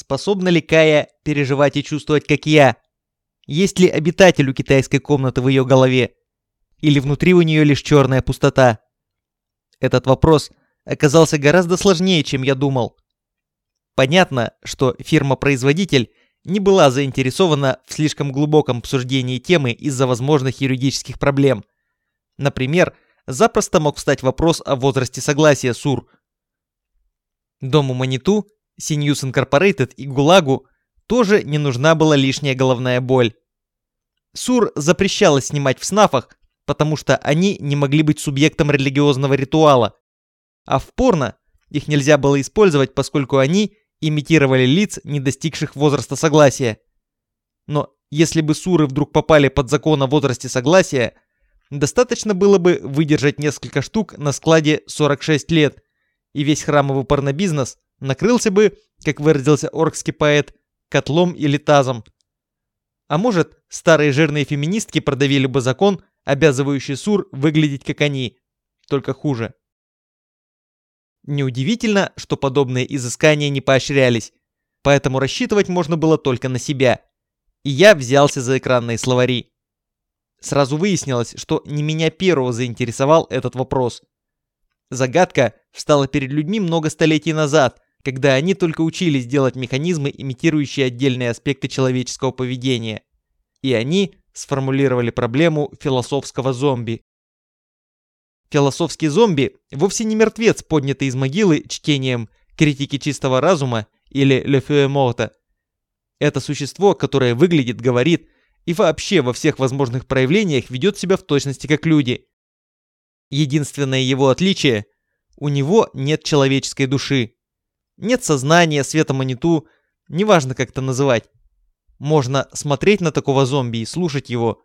способна ли Кая переживать и чувствовать, как я? Есть ли обитатель у китайской комнаты в ее голове? Или внутри у нее лишь черная пустота? Этот вопрос оказался гораздо сложнее, чем я думал. Понятно, что фирма-производитель не была заинтересована в слишком глубоком обсуждении темы из-за возможных юридических проблем. Например, запросто мог встать вопрос о возрасте согласия СУР. Дому Маниту, Синьюс Инкорпорейтед и ГУЛАГу тоже не нужна была лишняя головная боль. СУР запрещалось снимать в снафах, потому что они не могли быть субъектом религиозного ритуала. А в порно их нельзя было использовать, поскольку они имитировали лиц, не достигших возраста согласия. Но если бы суры вдруг попали под закон о возрасте согласия, достаточно было бы выдержать несколько штук на складе 46 лет, и весь храмовый порнобизнес накрылся бы, как выразился оркский поэт, котлом или тазом. А может, старые жирные феминистки продавили бы закон, обязывающий сур выглядеть как они, только хуже. Неудивительно, что подобные изыскания не поощрялись, поэтому рассчитывать можно было только на себя. И я взялся за экранные словари. Сразу выяснилось, что не меня первого заинтересовал этот вопрос. Загадка встала перед людьми много столетий назад, когда они только учились делать механизмы, имитирующие отдельные аспекты человеческого поведения. И они сформулировали проблему философского зомби. Философский зомби вовсе не мертвец, поднятый из могилы чтением критики чистого разума или Morte. Это существо, которое выглядит, говорит и вообще во всех возможных проявлениях ведет себя в точности как люди. Единственное его отличие – у него нет человеческой души. Нет сознания, света маниту, неважно как это называть. Можно смотреть на такого зомби и слушать его,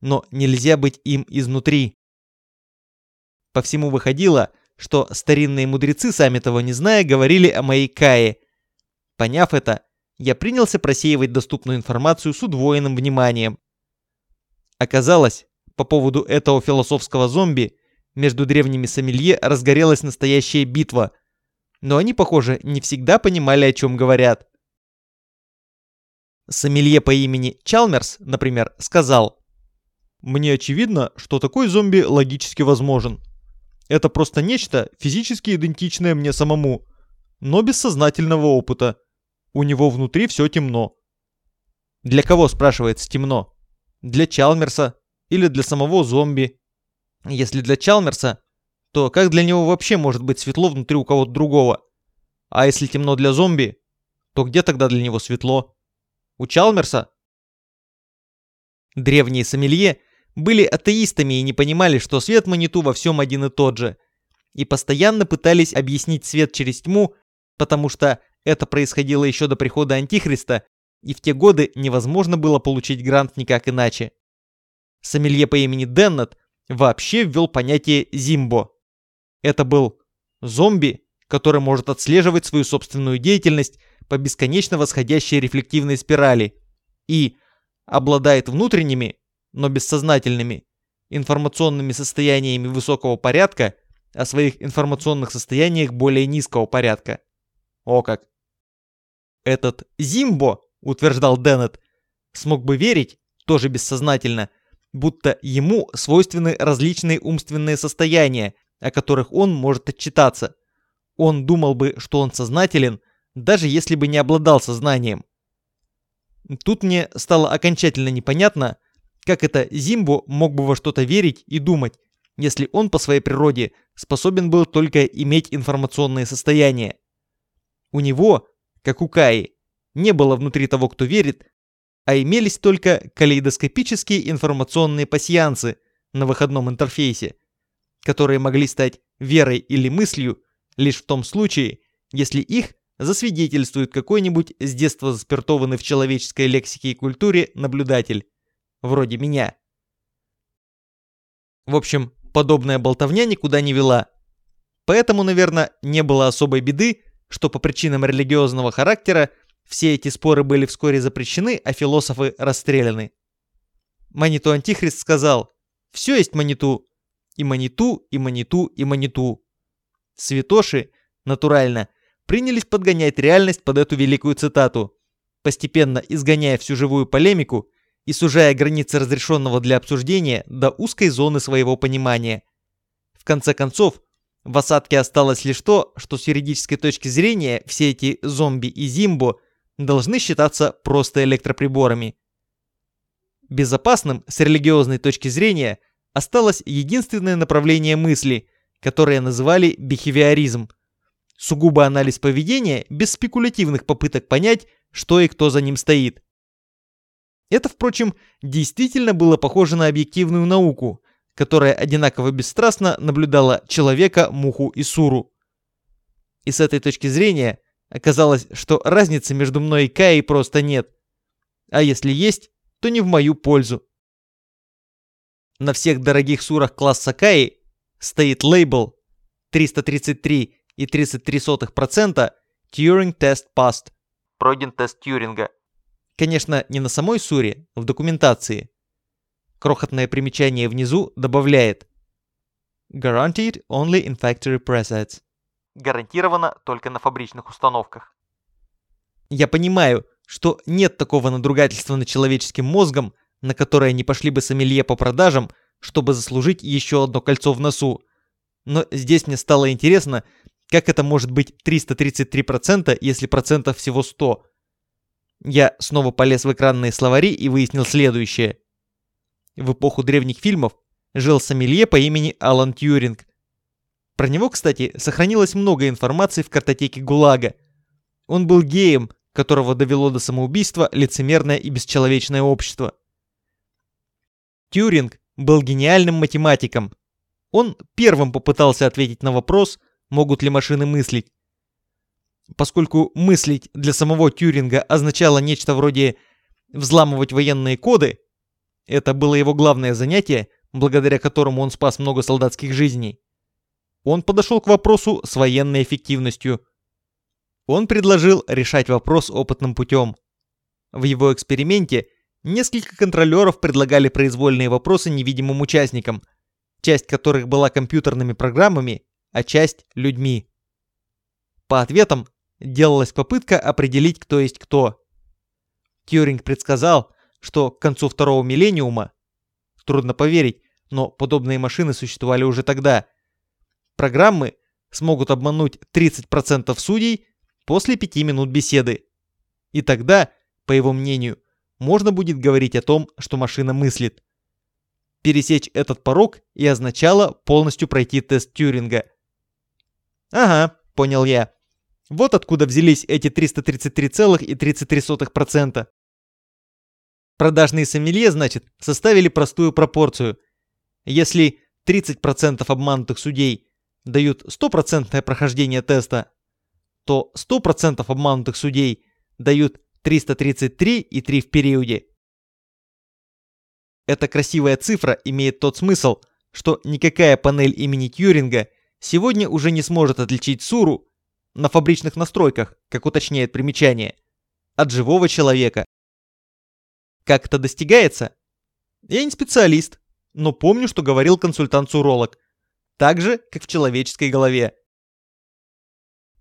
но нельзя быть им изнутри. По всему выходило, что старинные мудрецы, сами того не зная, говорили о моей Кае. Поняв это, я принялся просеивать доступную информацию с удвоенным вниманием. Оказалось, по поводу этого философского зомби между древними сомелье разгорелась настоящая битва, но они, похоже, не всегда понимали, о чем говорят. Сомелье по имени Чалмерс, например, сказал, «Мне очевидно, что такой зомби логически возможен. Это просто нечто, физически идентичное мне самому, но без сознательного опыта. У него внутри все темно. Для кого, спрашивается, темно? Для Чалмерса или для самого зомби? Если для Чалмерса, то как для него вообще может быть светло внутри у кого-то другого? А если темно для зомби, то где тогда для него светло? У Чалмерса? Древние сомелье были атеистами и не понимали, что свет Маниту во всем один и тот же. И постоянно пытались объяснить свет через тьму, потому что это происходило еще до прихода Антихриста, и в те годы невозможно было получить грант никак иначе. Сомелье по имени Деннет вообще ввел понятие «зимбо». Это был зомби, который может отслеживать свою собственную деятельность по бесконечно восходящей рефлективной спирали и обладает внутренними, но бессознательными, информационными состояниями высокого порядка, о своих информационных состояниях более низкого порядка. О как! Этот Зимбо, утверждал Деннет, смог бы верить, тоже бессознательно, будто ему свойственны различные умственные состояния, о которых он может отчитаться. Он думал бы, что он сознателен, даже если бы не обладал сознанием. Тут мне стало окончательно непонятно, как это Зимбо мог бы во что-то верить и думать, если он по своей природе способен был только иметь информационные состояния. У него, как у Каи, не было внутри того, кто верит, а имелись только калейдоскопические информационные пассиансы на выходном интерфейсе, которые могли стать верой или мыслью лишь в том случае, если их засвидетельствует какой-нибудь с детства заспиртованный в человеческой лексике и культуре наблюдатель вроде меня. В общем, подобная болтовня никуда не вела. Поэтому, наверное, не было особой беды, что по причинам религиозного характера все эти споры были вскоре запрещены, а философы расстреляны. Маниту Антихрист сказал, все есть Маниту, и Маниту, и Маниту, и Маниту. Святоши, натурально, принялись подгонять реальность под эту великую цитату, постепенно изгоняя всю живую полемику и сужая границы разрешенного для обсуждения до узкой зоны своего понимания. В конце концов, в осадке осталось лишь то, что с юридической точки зрения все эти зомби и зимбо должны считаться просто электроприборами. Безопасным с религиозной точки зрения осталось единственное направление мысли, которое называли бихевиоризм. Сугубо анализ поведения без спекулятивных попыток понять, что и кто за ним стоит. Это, впрочем, действительно было похоже на объективную науку, которая одинаково бесстрастно наблюдала человека, муху и суру. И с этой точки зрения оказалось, что разницы между мной и Каей просто нет. А если есть, то не в мою пользу. На всех дорогих сурах класса Каи стоит лейбл 333,33% Turing Test Passed. Пройден тест Тьюринга. Конечно, не на самой суре, в документации. Крохотное примечание внизу добавляет Guaranteed only in factory presets. Гарантировано только на фабричных установках. Я понимаю, что нет такого надругательства над человеческим мозгом, на которое не пошли бы сомелье по продажам, чтобы заслужить еще одно кольцо в носу. Но здесь мне стало интересно, как это может быть 333%, если процентов всего 100? Я снова полез в экранные словари и выяснил следующее в эпоху древних фильмов жил сомелье по имени Алан Тьюринг. Про него, кстати, сохранилось много информации в картотеке ГУЛАГа. Он был геем, которого довело до самоубийства лицемерное и бесчеловечное общество. Тьюринг был гениальным математиком. Он первым попытался ответить на вопрос, могут ли машины мыслить. Поскольку мыслить для самого Тьюринга означало нечто вроде взламывать военные коды, это было его главное занятие, благодаря которому он спас много солдатских жизней. Он подошел к вопросу с военной эффективностью. Он предложил решать вопрос опытным путем. В его эксперименте несколько контролеров предлагали произвольные вопросы невидимым участникам, часть которых была компьютерными программами, а часть – людьми. По ответам делалась попытка определить, кто есть кто. Тьюринг предсказал, что к концу второго миллениума, трудно поверить, но подобные машины существовали уже тогда, программы смогут обмануть 30% судей после 5 минут беседы. И тогда, по его мнению, можно будет говорить о том, что машина мыслит. Пересечь этот порог и означало полностью пройти тест Тьюринга. Ага, понял я. Вот откуда взялись эти 333,33%. Продажные сомелье, значит, составили простую пропорцию. Если 30% обманутых судей дают стопроцентное прохождение теста, то 100% обманутых судей дают 333,3 в периоде. Эта красивая цифра имеет тот смысл, что никакая панель имени Тьюринга сегодня уже не сможет отличить Суру на фабричных настройках, как уточняет примечание, от живого человека. Как это достигается? Я не специалист, но помню, что говорил консультант-суролог. Так же, как в человеческой голове.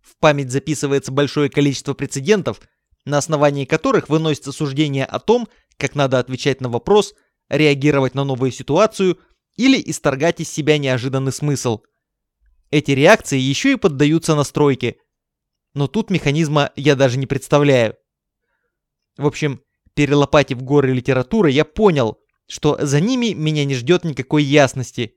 В память записывается большое количество прецедентов, на основании которых выносится суждение о том, как надо отвечать на вопрос, реагировать на новую ситуацию или исторгать из себя неожиданный смысл. Эти реакции еще и поддаются настройке. Но тут механизма я даже не представляю. В общем, Перелопатив горы литературы, я понял, что за ними меня не ждет никакой ясности,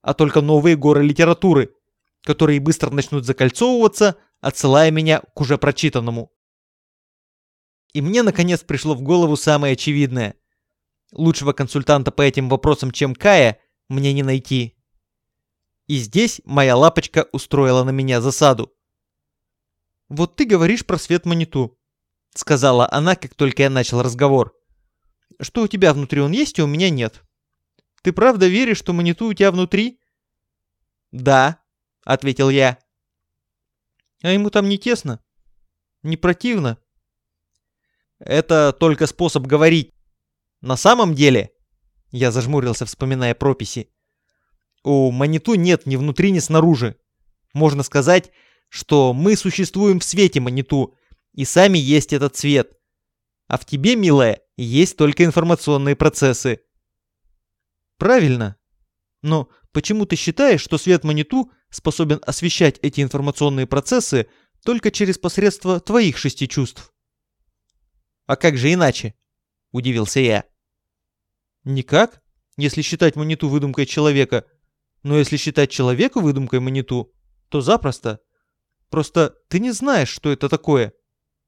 а только новые горы литературы, которые быстро начнут закольцовываться, отсылая меня к уже прочитанному. И мне наконец пришло в голову самое очевидное. Лучшего консультанта по этим вопросам, чем Кая, мне не найти. И здесь моя лапочка устроила на меня засаду. Вот ты говоришь про свет маниту. — сказала она, как только я начал разговор. «Что у тебя внутри он есть, а у меня нет. Ты правда веришь, что маниту у тебя внутри?» «Да», — ответил я. «А ему там не тесно? Не противно?» «Это только способ говорить. На самом деле...» Я зажмурился, вспоминая прописи. «У маниту нет ни внутри, ни снаружи. Можно сказать, что мы существуем в свете Маниту, и сами есть этот свет. А в тебе, милая, есть только информационные процессы. Правильно. Но почему ты считаешь, что свет Маниту способен освещать эти информационные процессы только через посредство твоих шести чувств? А как же иначе? Удивился я. Никак, если считать Маниту выдумкой человека. Но если считать человека выдумкой Маниту, то запросто. Просто ты не знаешь, что это такое.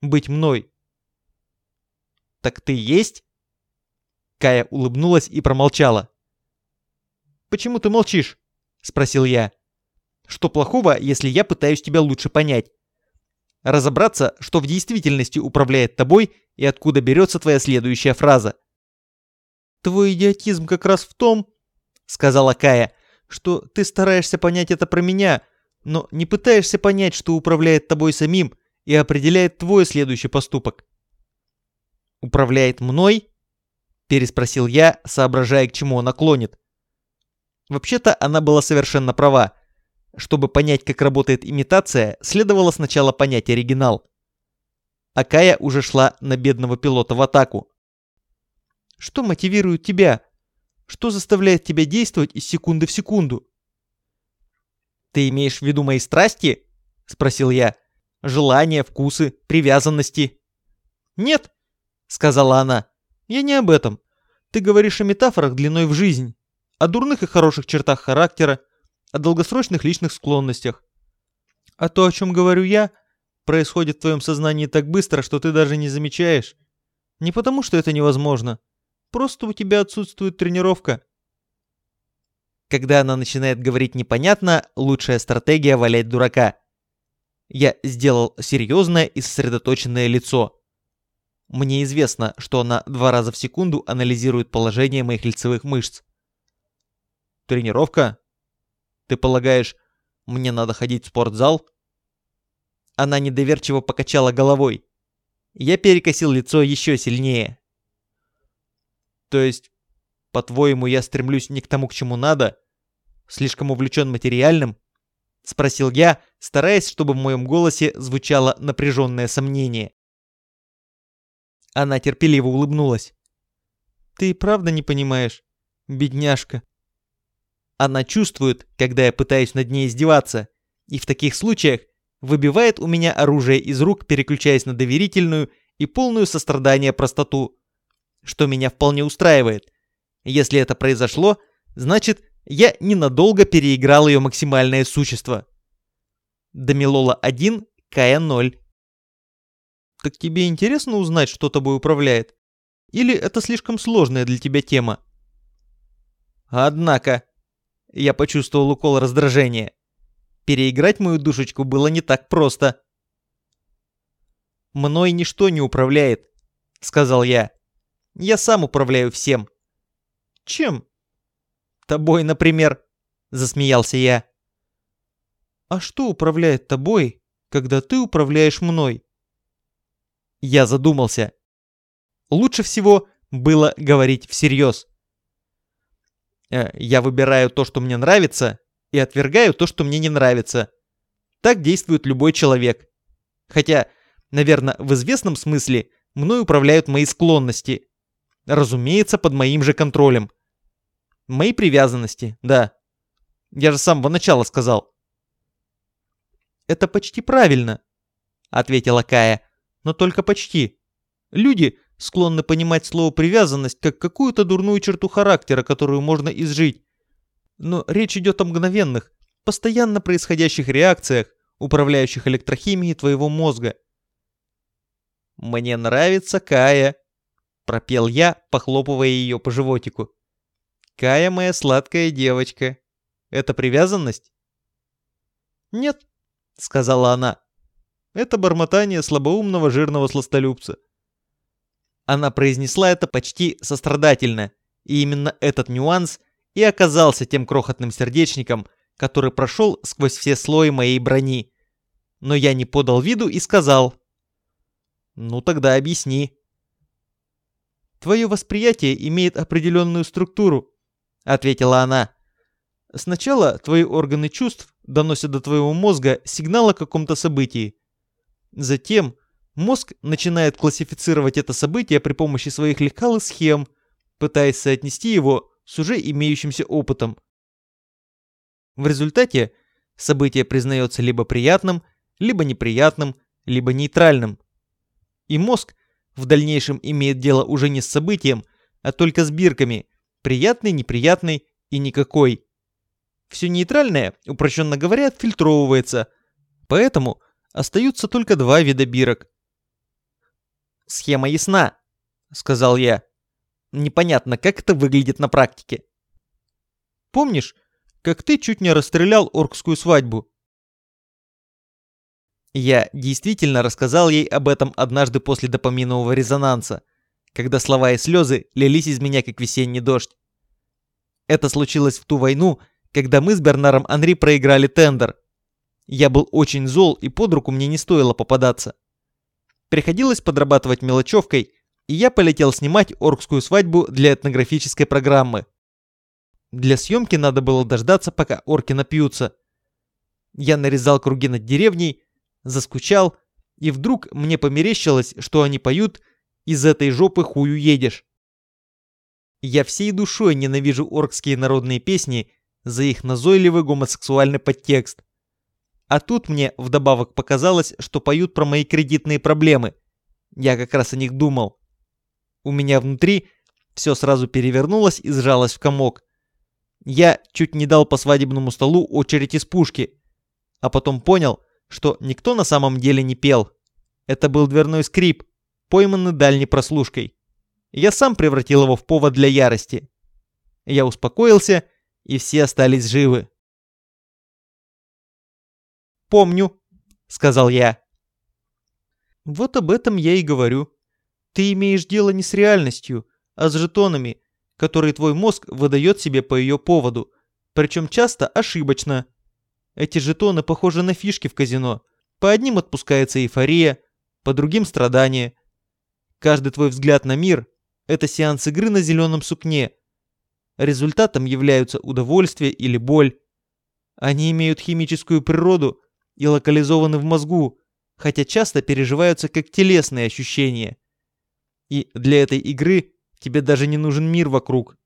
Быть мной. Так ты есть? Кая улыбнулась и промолчала. «Почему ты молчишь?» — спросил я. «Что плохого, если я пытаюсь тебя лучше понять? Разобраться, что в действительности управляет тобой и откуда берется твоя следующая фраза». «Твой идиотизм как раз в том, — сказала Кая, — что ты стараешься понять это про меня, но не пытаешься понять, что управляет тобой самим и определяет твой следующий поступок». «Управляет мной?» — переспросил я, соображая, к чему он наклонит. Вообще-то она была совершенно права. Чтобы понять, как работает имитация, следовало сначала понять оригинал. Акая уже шла на бедного пилота в атаку. «Что мотивирует тебя? Что заставляет тебя действовать из секунды в секунду?» «Ты имеешь в виду мои страсти?» — спросил я. «Желания, вкусы, привязанности?» «Нет», — сказала она. «Я не об этом. Ты говоришь о метафорах длиной в жизнь о дурных и хороших чертах характера, о долгосрочных личных склонностях. А то, о чем говорю я, происходит в твоем сознании так быстро, что ты даже не замечаешь. Не потому, что это невозможно. Просто у тебя отсутствует тренировка. Когда она начинает говорить непонятно, лучшая стратегия валять дурака. Я сделал серьезное и сосредоточенное лицо. Мне известно, что она два раза в секунду анализирует положение моих лицевых мышц. Тренировка? Ты полагаешь, мне надо ходить в спортзал? Она недоверчиво покачала головой. Я перекосил лицо еще сильнее. То есть, по-твоему, я стремлюсь не к тому, к чему надо? Слишком увлечен материальным? Спросил я, стараясь, чтобы в моем голосе звучало напряженное сомнение. Она терпеливо улыбнулась. «Ты правда не понимаешь, бедняжка?» Она чувствует, когда я пытаюсь над ней издеваться, и в таких случаях выбивает у меня оружие из рук, переключаясь на доверительную и полную сострадания простоту, что меня вполне устраивает. Если это произошло, значит, я ненадолго переиграл ее максимальное существо. Дамилола 1, Кая 0. Так тебе интересно узнать, что тобой управляет? Или это слишком сложная для тебя тема? Однако, я почувствовал укол раздражения. Переиграть мою душечку было не так просто. «Мной ничто не управляет», — сказал я. «Я сам управляю всем». «Чем?» «Тобой, например», — засмеялся я. «А что управляет тобой, когда ты управляешь мной?» Я задумался. Лучше всего было говорить всерьез. Э, я выбираю то, что мне нравится, и отвергаю то, что мне не нравится. Так действует любой человек. Хотя, наверное, в известном смысле мной управляют мои склонности. Разумеется, под моим же контролем. Мои привязанности, да. Я же с самого начала сказал. «Это почти правильно», — ответила Кая. «Но только почти. Люди склонны понимать слово «привязанность» как какую-то дурную черту характера, которую можно изжить. Но речь идет о мгновенных, постоянно происходящих реакциях, управляющих электрохимией твоего мозга. «Мне нравится Кая», — пропел я, похлопывая ее по животику. «Кая моя сладкая девочка. Это привязанность?» «Нет», — сказала она. «Это бормотание слабоумного жирного сластолюбца. Она произнесла это почти сострадательно, и именно этот нюанс и оказался тем крохотным сердечником, который прошел сквозь все слои моей брони. Но я не подал виду и сказал. «Ну тогда объясни». «Твое восприятие имеет определенную структуру», — ответила она. «Сначала твои органы чувств доносят до твоего мозга сигнал о каком-то событии. Затем мозг начинает классифицировать это событие при помощи своих лекал схем, пытаясь соотнести его с уже имеющимся опытом. В результате событие признается либо приятным, либо неприятным, либо нейтральным. И мозг в дальнейшем имеет дело уже не с событием, а только с бирками приятный, неприятный и никакой. Все нейтральное, упрощенно говоря, фильтровывается, поэтому остаются только два вида бирок. «Схема ясна», — сказал я. «Непонятно, как это выглядит на практике». «Помнишь, как ты чуть не расстрелял оркскую свадьбу?» Я действительно рассказал ей об этом однажды после допаминового резонанса, когда слова и слезы лились из меня, как весенний дождь. Это случилось в ту войну, когда мы с Бернаром Анри проиграли тендер. Я был очень зол, и под руку мне не стоило попадаться. Приходилось подрабатывать мелочевкой, и я полетел снимать оркскую свадьбу для этнографической программы. Для съемки надо было дождаться, пока орки напьются. Я нарезал круги над деревней, заскучал, и вдруг мне померещилось, что они поют «Из этой жопы хую едешь». Я всей душой ненавижу оркские народные песни за их назойливый гомосексуальный подтекст. А тут мне вдобавок показалось, что поют про мои кредитные проблемы. Я как раз о них думал. У меня внутри все сразу перевернулось и сжалось в комок. Я чуть не дал по свадебному столу очередь из пушки, а потом понял, что никто на самом деле не пел. Это был дверной скрип, пойманный дальней прослушкой. Я сам превратил его в повод для ярости. Я успокоился, и все остались живы. «Помню», — сказал я. «Вот об этом я и говорю. Ты имеешь дело не с реальностью, а с жетонами, которые твой мозг выдает себе по ее поводу, причем часто ошибочно. Эти жетоны похожи на фишки в казино. По одним отпускается эйфория, по другим страдания. Каждый твой взгляд на мир – это сеанс игры на зеленом сукне. Результатом являются удовольствие или боль. Они имеют химическую природу и локализованы в мозгу, хотя часто переживаются как телесные ощущения. И для этой игры тебе даже не нужен мир вокруг.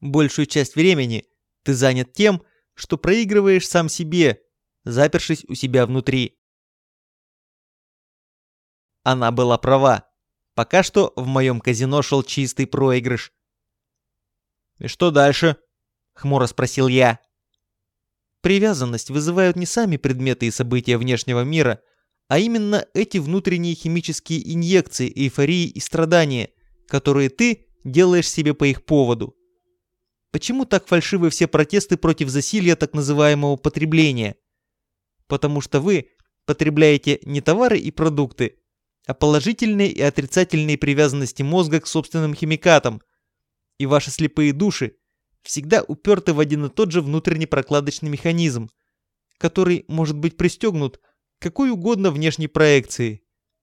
Большую часть времени ты занят тем, что проигрываешь сам себе, запершись у себя внутри. Она была права. Пока что в моем казино шел чистый проигрыш. «И что дальше?» — хмуро спросил я. Привязанность вызывают не сами предметы и события внешнего мира, а именно эти внутренние химические инъекции эйфории и страдания, которые ты делаешь себе по их поводу. Почему так фальшивы все протесты против засилья так называемого потребления? Потому что вы потребляете не товары и продукты, а положительные и отрицательные привязанности мозга к собственным химикатам, и ваши слепые души всегда уперты в один и тот же внутренний прокладочный механизм, который может быть пристегнут к какой угодно внешней проекции,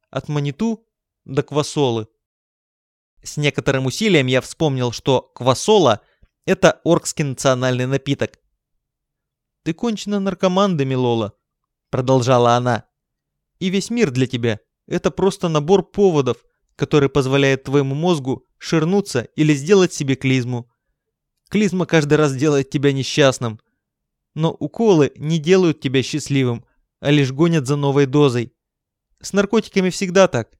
от маниту до квасолы. С некоторым усилием я вспомнил, что квасола – это оркский национальный напиток. «Ты кончена наркомандами, Лола», — продолжала она. «И весь мир для тебя — это просто набор поводов, который позволяет твоему мозгу ширнуться или сделать себе клизму. Клизма каждый раз делает тебя несчастным. Но уколы не делают тебя счастливым, а лишь гонят за новой дозой. С наркотиками всегда так.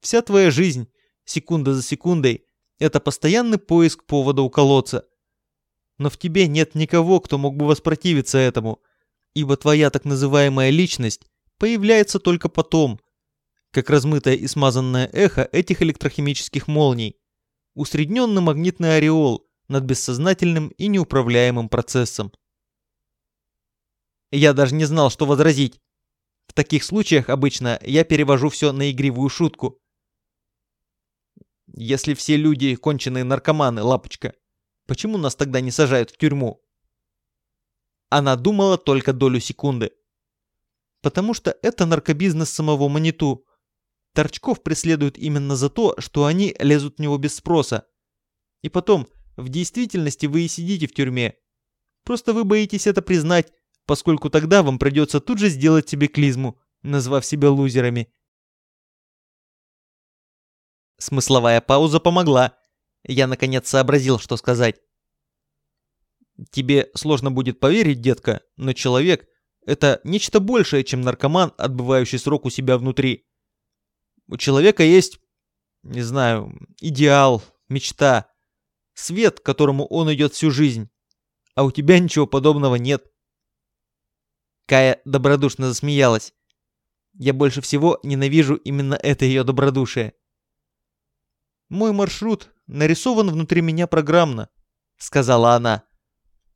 Вся твоя жизнь, секунда за секундой, это постоянный поиск повода уколоться. Но в тебе нет никого, кто мог бы воспротивиться этому, ибо твоя так называемая личность появляется только потом, как размытое и смазанное эхо этих электрохимических молний, усредненный магнитный ореол над бессознательным и неуправляемым процессом. Я даже не знал, что возразить. В таких случаях обычно я перевожу все на игривую шутку. Если все люди конченые наркоманы, лапочка, почему нас тогда не сажают в тюрьму? Она думала только долю секунды. Потому что это наркобизнес самого Маниту. Торчков преследуют именно за то, что они лезут в него без спроса. И потом, в действительности вы и сидите в тюрьме. Просто вы боитесь это признать, поскольку тогда вам придется тут же сделать себе клизму, назвав себя лузерами. Смысловая пауза помогла. Я наконец сообразил, что сказать. Тебе сложно будет поверить, детка, но человек — это нечто большее, чем наркоман, отбывающий срок у себя внутри. У человека есть, не знаю, идеал, мечта, свет, к которому он идет всю жизнь. А у тебя ничего подобного нет. Кая добродушно засмеялась. Я больше всего ненавижу именно это ее добродушие. «Мой маршрут нарисован внутри меня программно», — сказала она.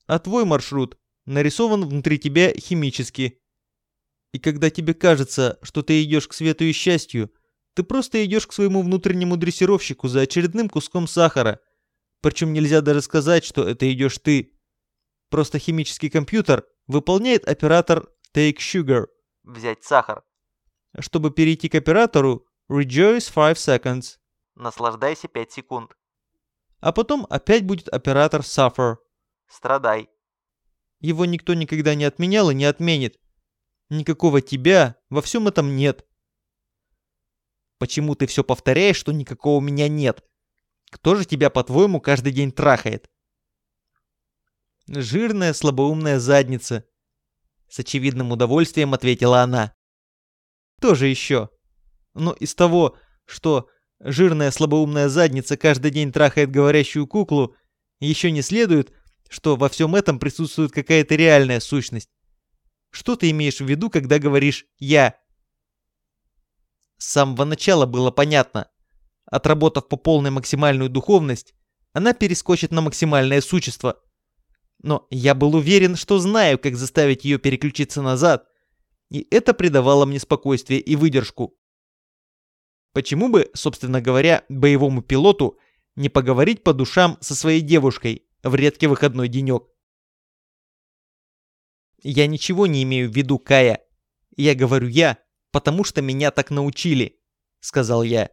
«А твой маршрут нарисован внутри тебя химически. И когда тебе кажется, что ты идешь к свету и счастью, ты просто идешь к своему внутреннему дрессировщику за очередным куском сахара. Причем нельзя даже сказать, что это идешь ты. Просто химический компьютер выполняет оператор Take Sugar – взять сахар. Чтобы перейти к оператору Rejoice 5 seconds – наслаждайся 5 секунд. А потом опять будет оператор Suffer – страдай. Его никто никогда не отменял и не отменит. Никакого тебя во всем этом нет. Почему ты все повторяешь, что никакого меня нет? Кто же тебя, по-твоему, каждый день трахает? Жирная, слабоумная задница. С очевидным удовольствием ответила она. Тоже еще. Но из того, что жирная, слабоумная задница каждый день трахает говорящую куклу, еще не следует, что во всем этом присутствует какая-то реальная сущность. Что ты имеешь в виду, когда говоришь «я»? С самого начала было понятно. Отработав по полной максимальную духовность, она перескочит на максимальное существо – но я был уверен, что знаю, как заставить ее переключиться назад, и это придавало мне спокойствие и выдержку. Почему бы, собственно говоря, боевому пилоту не поговорить по душам со своей девушкой в редкий выходной денек? Я ничего не имею в виду, Кая. Я говорю «я», потому что меня так научили, сказал я.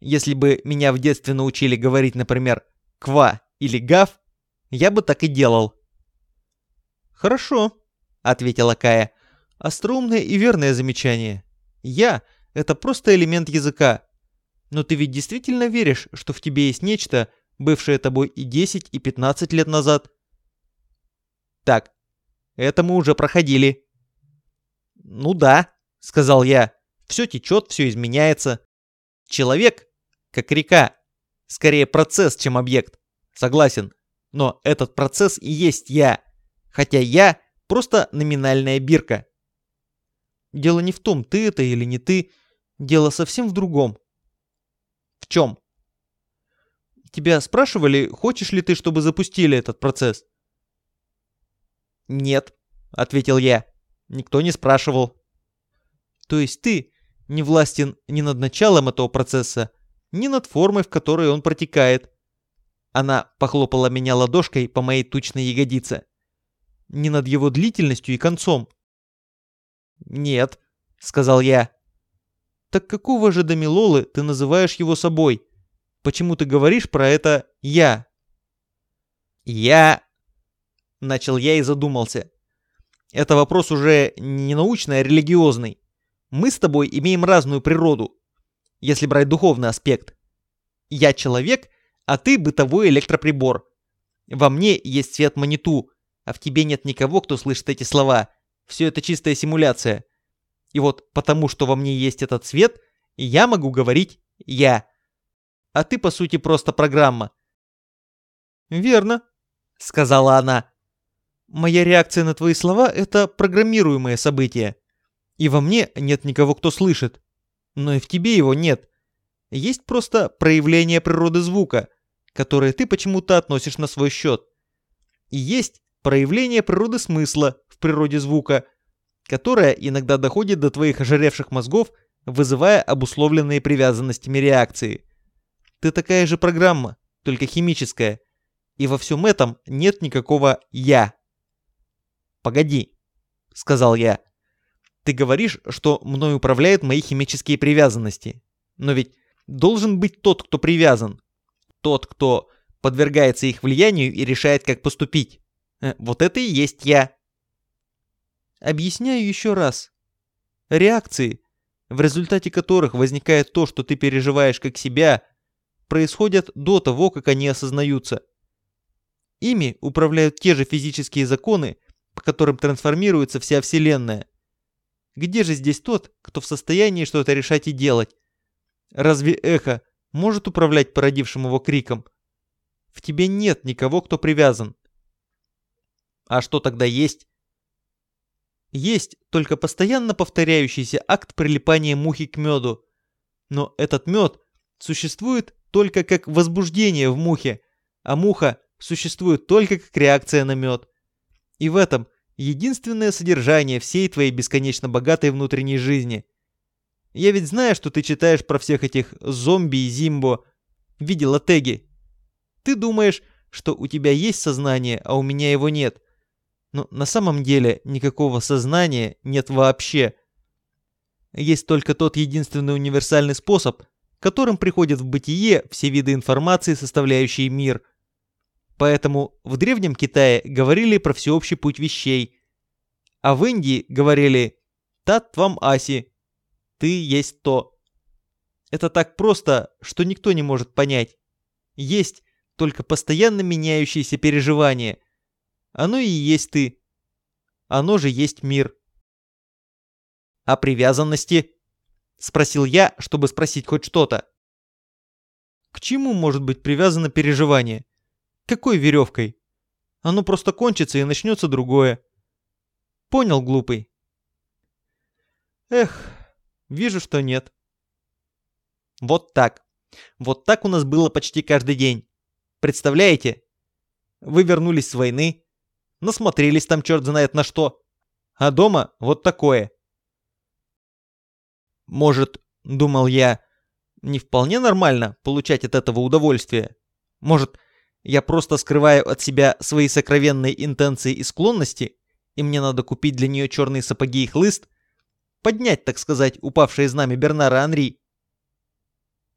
Если бы меня в детстве научили говорить, например, «ква» или «гав», я бы так и делал». «Хорошо», — ответила Кая. «Остроумное и верное замечание. Я — это просто элемент языка. Но ты ведь действительно веришь, что в тебе есть нечто, бывшее тобой и 10, и 15 лет назад?» «Так, это мы уже проходили». «Ну да», — сказал я. «Все течет, все изменяется. Человек, как река, скорее процесс, чем объект. Согласен. Но этот процесс и есть я. Хотя я просто номинальная бирка. Дело не в том, ты это или не ты. Дело совсем в другом. В чем? Тебя спрашивали, хочешь ли ты, чтобы запустили этот процесс? Нет, ответил я. Никто не спрашивал. То есть ты не властен ни над началом этого процесса, ни над формой, в которой он протекает. Она похлопала меня ладошкой по моей тучной ягодице. Не над его длительностью и концом. «Нет», — сказал я. «Так какого же Дамилолы ты называешь его собой? Почему ты говоришь про это «я»?» «Я...» — начал я и задумался. «Это вопрос уже не научный, а религиозный. Мы с тобой имеем разную природу, если брать духовный аспект. Я человек — а ты бытовой электроприбор. Во мне есть свет маниту, а в тебе нет никого, кто слышит эти слова. Все это чистая симуляция. И вот потому, что во мне есть этот свет, я могу говорить «я». А ты, по сути, просто программа. «Верно», — сказала она. «Моя реакция на твои слова — это программируемое событие. И во мне нет никого, кто слышит. Но и в тебе его нет. Есть просто проявление природы звука — которые ты почему-то относишь на свой счет. И есть проявление природы смысла в природе звука, которое иногда доходит до твоих ожиревших мозгов, вызывая обусловленные привязанностями реакции. Ты такая же программа, только химическая, и во всем этом нет никакого «я». «Погоди», — сказал я. «Ты говоришь, что мной управляют мои химические привязанности. Но ведь должен быть тот, кто привязан тот, кто подвергается их влиянию и решает, как поступить. Э, вот это и есть я. Объясняю еще раз. Реакции, в результате которых возникает то, что ты переживаешь как себя, происходят до того, как они осознаются. Ими управляют те же физические законы, по которым трансформируется вся Вселенная. Где же здесь тот, кто в состоянии что-то решать и делать? Разве эхо может управлять породившим его криком? В тебе нет никого, кто привязан. А что тогда есть? Есть только постоянно повторяющийся акт прилипания мухи к меду. Но этот мед существует только как возбуждение в мухе, а муха существует только как реакция на мед. И в этом единственное содержание всей твоей бесконечно богатой внутренней жизни. Я ведь знаю, что ты читаешь про всех этих зомби и зимбо, видела теги. Ты думаешь, что у тебя есть сознание, а у меня его нет. Но на самом деле никакого сознания нет вообще. Есть только тот единственный универсальный способ, которым приходят в бытие все виды информации, составляющие мир. Поэтому в Древнем Китае говорили про всеобщий путь вещей, а в Индии говорили «Тат вам аси» – «Ты есть то». Это так просто, что никто не может понять. Есть только постоянно меняющиеся переживания. Оно и есть ты. Оно же есть мир. А привязанности? Спросил я, чтобы спросить хоть что-то. К чему может быть привязано переживание? Какой веревкой? Оно просто кончится и начнется другое. Понял, глупый? Эх, вижу, что нет. Вот так. Вот так у нас было почти каждый день. Представляете? Вы вернулись с войны, насмотрелись там черт знает на что, а дома вот такое. Может, думал я, не вполне нормально получать от этого удовольствие? Может, я просто скрываю от себя свои сокровенные интенции и склонности, и мне надо купить для нее черные сапоги и хлыст, поднять, так сказать, упавшее знамя Бернара Анри,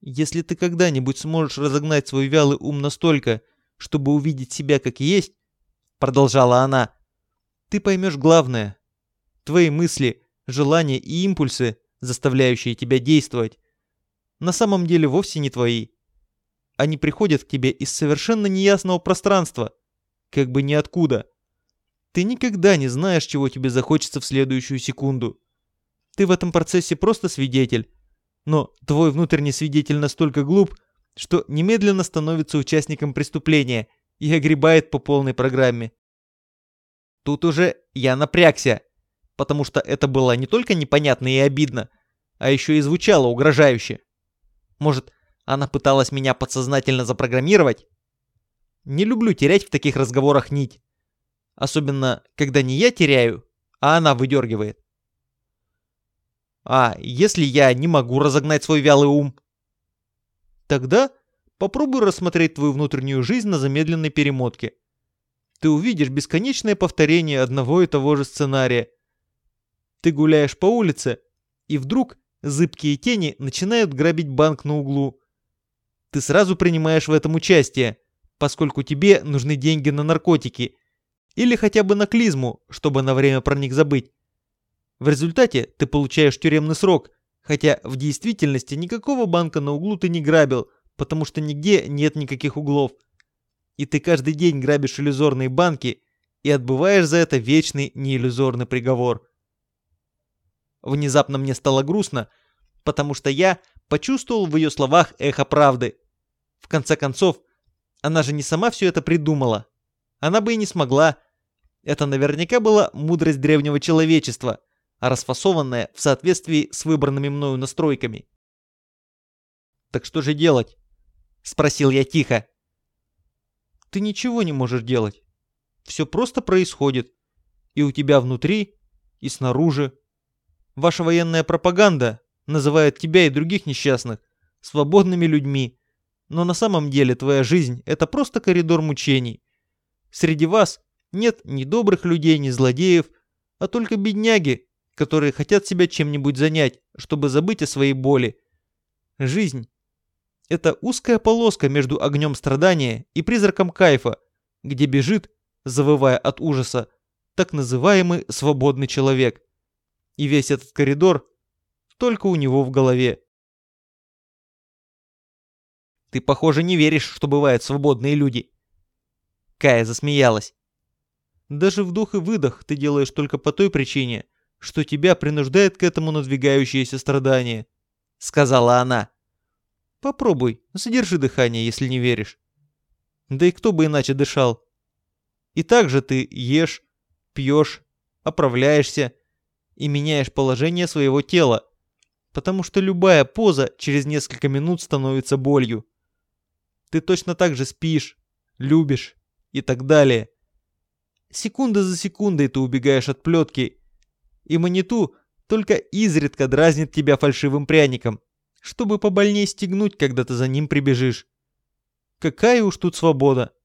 если ты когда-нибудь сможешь разогнать свой вялый ум настолько, чтобы увидеть себя как есть, продолжала она, ты поймешь главное. Твои мысли, желания и импульсы, заставляющие тебя действовать, на самом деле вовсе не твои. Они приходят к тебе из совершенно неясного пространства, как бы ниоткуда. Ты никогда не знаешь, чего тебе захочется в следующую секунду. Ты в этом процессе просто свидетель, но твой внутренний свидетель настолько глуп, что немедленно становится участником преступления и огребает по полной программе. Тут уже я напрягся, потому что это было не только непонятно и обидно, а еще и звучало угрожающе. Может, она пыталась меня подсознательно запрограммировать? Не люблю терять в таких разговорах нить. Особенно, когда не я теряю, а она выдергивает. А если я не могу разогнать свой вялый ум? Тогда попробуй рассмотреть твою внутреннюю жизнь на замедленной перемотке. Ты увидишь бесконечное повторение одного и того же сценария. Ты гуляешь по улице, и вдруг зыбкие тени начинают грабить банк на углу. Ты сразу принимаешь в этом участие, поскольку тебе нужны деньги на наркотики или хотя бы на клизму, чтобы на время про них забыть. В результате ты получаешь тюремный срок, хотя в действительности никакого банка на углу ты не грабил, потому что нигде нет никаких углов. И ты каждый день грабишь иллюзорные банки и отбываешь за это вечный неиллюзорный приговор. Внезапно мне стало грустно, потому что я почувствовал в ее словах эхо правды. В конце концов, она же не сама все это придумала. Она бы и не смогла. Это наверняка была мудрость древнего человечества – расфасованная в соответствии с выбранными мною настройками. «Так что же делать?» — спросил я тихо. «Ты ничего не можешь делать. Все просто происходит. И у тебя внутри, и снаружи. Ваша военная пропаганда называет тебя и других несчастных свободными людьми. Но на самом деле твоя жизнь — это просто коридор мучений. Среди вас нет ни добрых людей, ни злодеев, а только бедняги, которые хотят себя чем-нибудь занять, чтобы забыть о своей боли. Жизнь — это узкая полоска между огнем страдания и призраком кайфа, где бежит, завывая от ужаса, так называемый свободный человек. И весь этот коридор только у него в голове. Ты, похоже, не веришь, что бывают свободные люди. Кая засмеялась. Даже вдох и выдох ты делаешь только по той причине, что тебя принуждает к этому надвигающееся страдание, сказала она. Попробуй, задержи дыхание, если не веришь. Да и кто бы иначе дышал? И так же ты ешь, пьешь, оправляешься и меняешь положение своего тела, потому что любая поза через несколько минут становится болью. Ты точно так же спишь, любишь и так далее. Секунда за секундой ты убегаешь от плетки, и маниту только изредка дразнит тебя фальшивым пряником, чтобы побольнее стегнуть, когда ты за ним прибежишь. Какая уж тут свобода.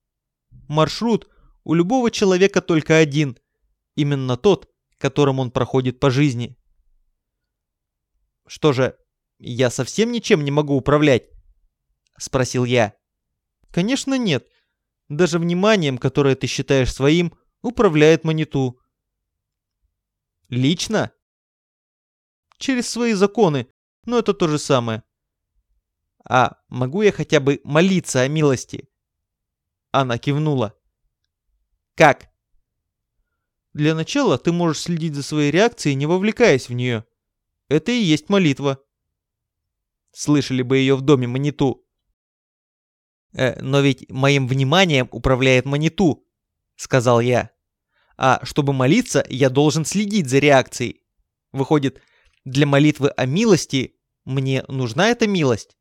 Маршрут у любого человека только один, именно тот, которым он проходит по жизни. Что же, я совсем ничем не могу управлять? Спросил я. Конечно нет. Даже вниманием, которое ты считаешь своим, управляет Маниту. Лично? Через свои законы, но это то же самое. А могу я хотя бы молиться о милости? Она кивнула. Как? Для начала ты можешь следить за своей реакцией, не вовлекаясь в нее. Это и есть молитва. Слышали бы ее в доме Маниту. Э, но ведь моим вниманием управляет Маниту, сказал я. А чтобы молиться, я должен следить за реакцией. Выходит, для молитвы о милости мне нужна эта милость?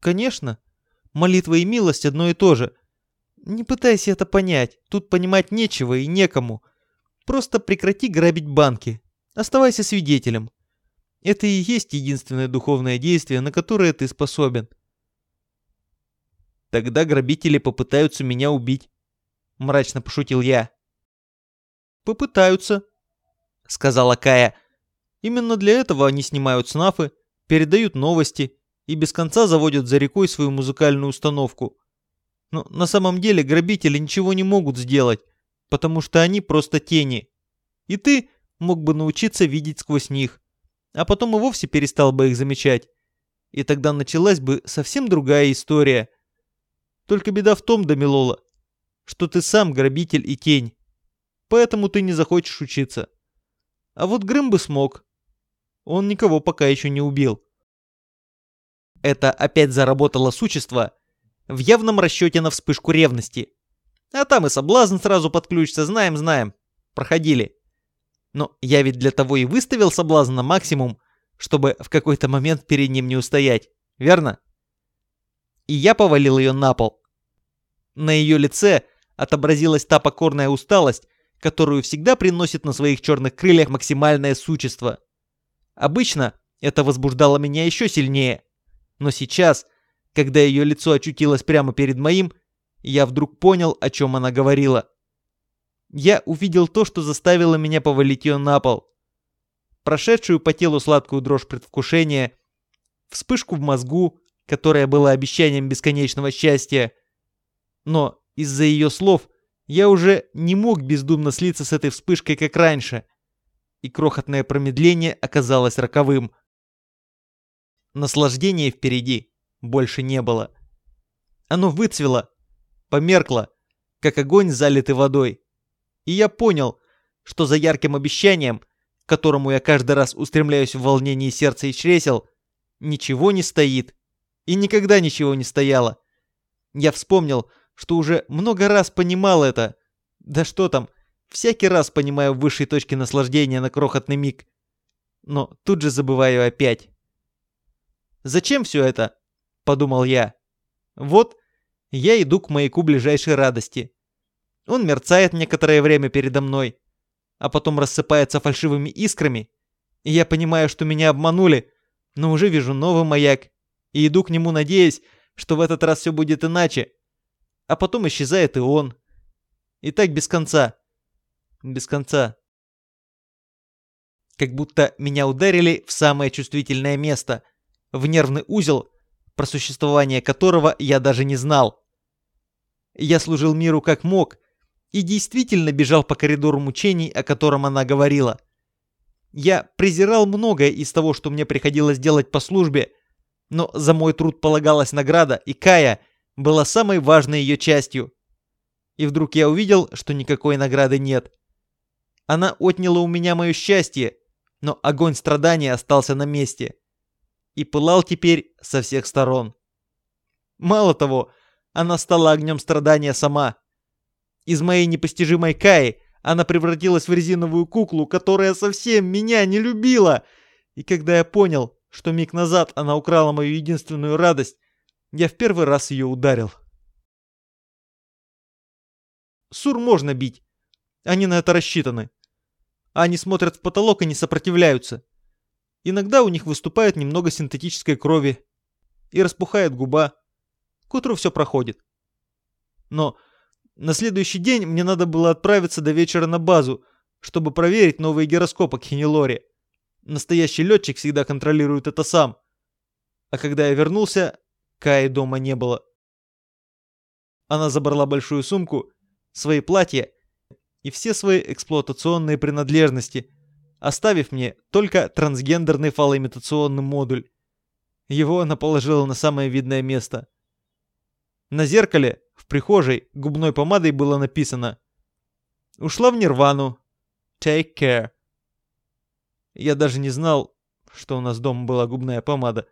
Конечно. Молитва и милость одно и то же. Не пытайся это понять. Тут понимать нечего и некому. Просто прекрати грабить банки. Оставайся свидетелем. Это и есть единственное духовное действие, на которое ты способен. Тогда грабители попытаются меня убить. Мрачно пошутил я. Попытаются, сказала Кая. Именно для этого они снимают снафы, передают новости и без конца заводят за рекой свою музыкальную установку. Но на самом деле грабители ничего не могут сделать, потому что они просто тени. И ты мог бы научиться видеть сквозь них, а потом и вовсе перестал бы их замечать. И тогда началась бы совсем другая история – только беда в том, Дамилола, что ты сам грабитель и тень. Поэтому ты не захочешь учиться. А вот Грым бы смог. Он никого пока еще не убил. Это опять заработало существо в явном расчете на вспышку ревности. А там и соблазн сразу подключится, знаем-знаем. Проходили. Но я ведь для того и выставил соблазн на максимум, чтобы в какой-то момент перед ним не устоять. Верно? И я повалил ее на пол. На ее лице отобразилась та покорная усталость, которую всегда приносит на своих черных крыльях максимальное существо. Обычно это возбуждало меня еще сильнее. Но сейчас, когда ее лицо очутилось прямо перед моим, я вдруг понял, о чем она говорила. Я увидел то, что заставило меня повалить ее на пол. Прошедшую по телу сладкую дрожь предвкушения, вспышку в мозгу, которая была обещанием бесконечного счастья, но из-за ее слов я уже не мог бездумно слиться с этой вспышкой, как раньше. И крохотное промедление оказалось роковым. Наслаждения впереди больше не было. Оно выцвело, померкло, как огонь, залитый водой. И я понял, что за ярким обещанием, к которому я каждый раз устремляюсь в волнении сердца и чресел, ничего не стоит. И никогда ничего не стояло. Я вспомнил, что уже много раз понимал это. Да что там, всякий раз понимаю в высшей точке наслаждения на крохотный миг. Но тут же забываю опять. «Зачем все это?» – подумал я. «Вот, я иду к маяку ближайшей радости. Он мерцает некоторое время передо мной, а потом рассыпается фальшивыми искрами, и я понимаю, что меня обманули, но уже вижу новый маяк, и иду к нему, надеясь, что в этот раз все будет иначе, а потом исчезает и он. И так без конца. Без конца. Как будто меня ударили в самое чувствительное место, в нервный узел, про существование которого я даже не знал. Я служил миру как мог, и действительно бежал по коридору мучений, о котором она говорила. Я презирал многое из того, что мне приходилось делать по службе, но за мой труд полагалась награда, и Кая была самой важной ее частью. И вдруг я увидел, что никакой награды нет. Она отняла у меня мое счастье, но огонь страдания остался на месте. И пылал теперь со всех сторон. Мало того, она стала огнем страдания сама. Из моей непостижимой Каи она превратилась в резиновую куклу, которая совсем меня не любила. И когда я понял, что миг назад она украла мою единственную радость, я в первый раз ее ударил. Сур можно бить. Они на это рассчитаны. Они смотрят в потолок и не сопротивляются. Иногда у них выступает немного синтетической крови. И распухает губа. К утру все проходит. Но на следующий день мне надо было отправиться до вечера на базу, чтобы проверить новые гироскопы к Хенелоре. Настоящий летчик всегда контролирует это сам. А когда я вернулся, Каи дома не было. Она забрала большую сумку, свои платья и все свои эксплуатационные принадлежности, оставив мне только трансгендерный фалоимитационный модуль. Его она положила на самое видное место. На зеркале в прихожей губной помадой было написано «Ушла в нирвану. Take care». Я даже не знал, что у нас дома была губная помада.